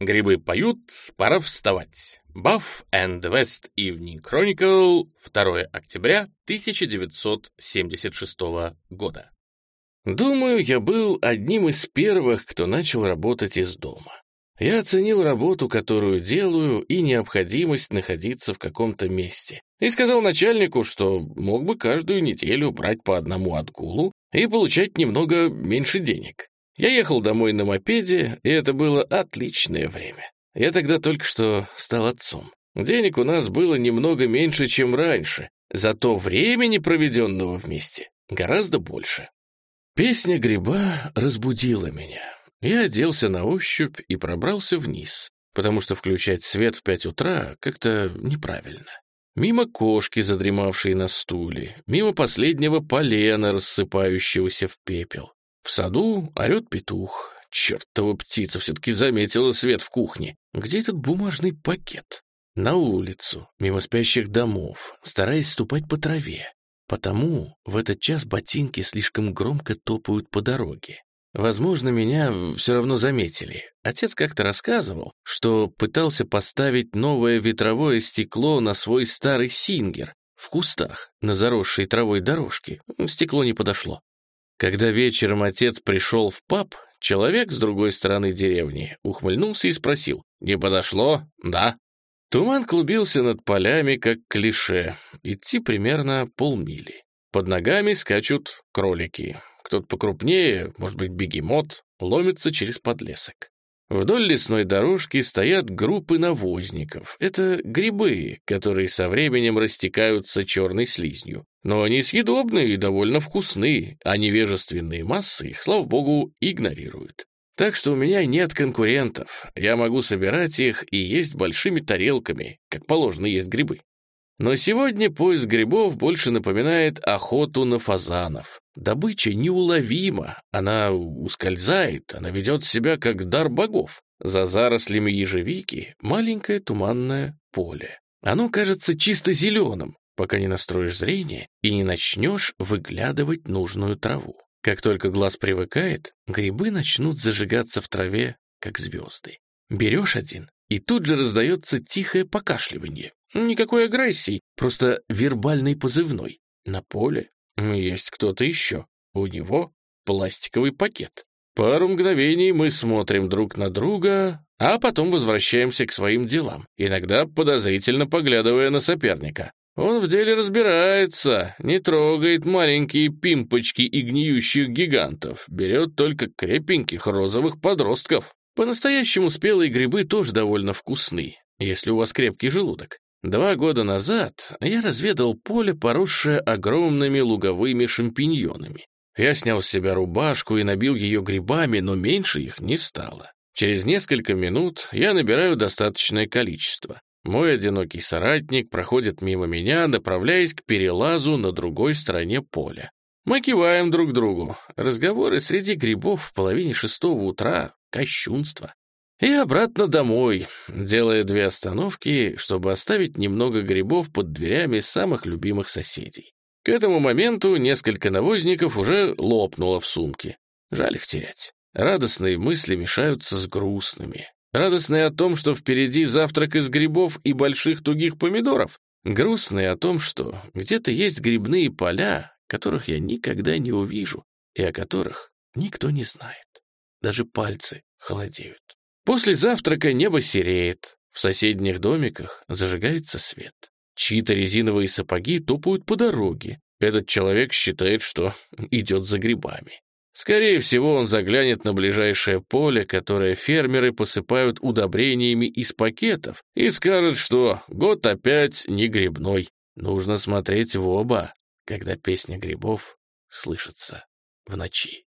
Грибы поют, пора вставать. Buff and West Evening Chronicle, 2 октября 1976 года. Думаю, я был одним из первых, кто начал работать из дома. Я оценил работу, которую делаю, и необходимость находиться в каком-то месте. И сказал начальнику, что мог бы каждую неделю брать по одному отгулу и получать немного меньше денег. Я ехал домой на мопеде, и это было отличное время. Я тогда только что стал отцом. Денег у нас было немного меньше, чем раньше, зато времени, проведенного вместе, гораздо больше. Песня гриба разбудила меня. Я оделся на ощупь и пробрался вниз, потому что включать свет в пять утра как-то неправильно. Мимо кошки, задремавшей на стуле, мимо последнего полена, рассыпающегося в пепел. В саду орет петух. Чертова птица все-таки заметила свет в кухне. Где этот бумажный пакет? На улицу, мимо спящих домов, стараясь ступать по траве. Потому в этот час ботинки слишком громко топают по дороге. Возможно, меня все равно заметили. Отец как-то рассказывал, что пытался поставить новое ветровое стекло на свой старый сингер в кустах на заросшей травой дорожке. Стекло не подошло. Когда вечером отец пришел в паб, человек с другой стороны деревни ухмыльнулся и спросил, «Не подошло?» «Да». Туман клубился над полями, как клише. Идти примерно полмили. Под ногами скачут кролики. Кто-то покрупнее, может быть, бегемот, ломится через подлесок. Вдоль лесной дорожки стоят группы навозников. Это грибы, которые со временем растекаются черной слизнью. Но они съедобные и довольно вкусные, а невежественные массы их, слава богу, игнорируют. Так что у меня нет конкурентов. Я могу собирать их и есть большими тарелками, как положено есть грибы. Но сегодня поиск грибов больше напоминает охоту на фазанов. Добыча неуловима, она ускользает, она ведет себя как дар богов. За зарослями ежевики маленькое туманное поле. Оно кажется чисто зеленым, пока не настроишь зрение и не начнешь выглядывать нужную траву. Как только глаз привыкает, грибы начнут зажигаться в траве, как звезды. Берешь один, и тут же раздается тихое покашливание. Никакой агрессии, просто вербальный позывной. На поле есть кто-то еще. У него пластиковый пакет. Пару мгновений мы смотрим друг на друга, а потом возвращаемся к своим делам, иногда подозрительно поглядывая на соперника. Он в деле разбирается, не трогает маленькие пимпочки и гниющих гигантов, берет только крепеньких розовых подростков. По-настоящему спелые грибы тоже довольно вкусны, если у вас крепкий желудок. Два года назад я разведал поле, поросшее огромными луговыми шампиньонами. Я снял с себя рубашку и набил ее грибами, но меньше их не стало. Через несколько минут я набираю достаточное количество. Мой одинокий соратник проходит мимо меня, направляясь к перелазу на другой стороне поля. Мы киваем друг другу. Разговоры среди грибов в половине шестого утра — кощунство. И обратно домой, делая две остановки, чтобы оставить немного грибов под дверями самых любимых соседей. К этому моменту несколько навозников уже лопнуло в сумке. Жаль их терять. Радостные мысли мешаются с грустными. Радостные о том, что впереди завтрак из грибов и больших тугих помидоров. Грустные о том, что где-то есть грибные поля, которых я никогда не увижу и о которых никто не знает. Даже пальцы холодеют. После завтрака небо сереет, в соседних домиках зажигается свет. Чьи-то резиновые сапоги топают по дороге. Этот человек считает, что идет за грибами. Скорее всего, он заглянет на ближайшее поле, которое фермеры посыпают удобрениями из пакетов, и скажет, что год опять не грибной. Нужно смотреть в оба, когда песня грибов слышится в ночи.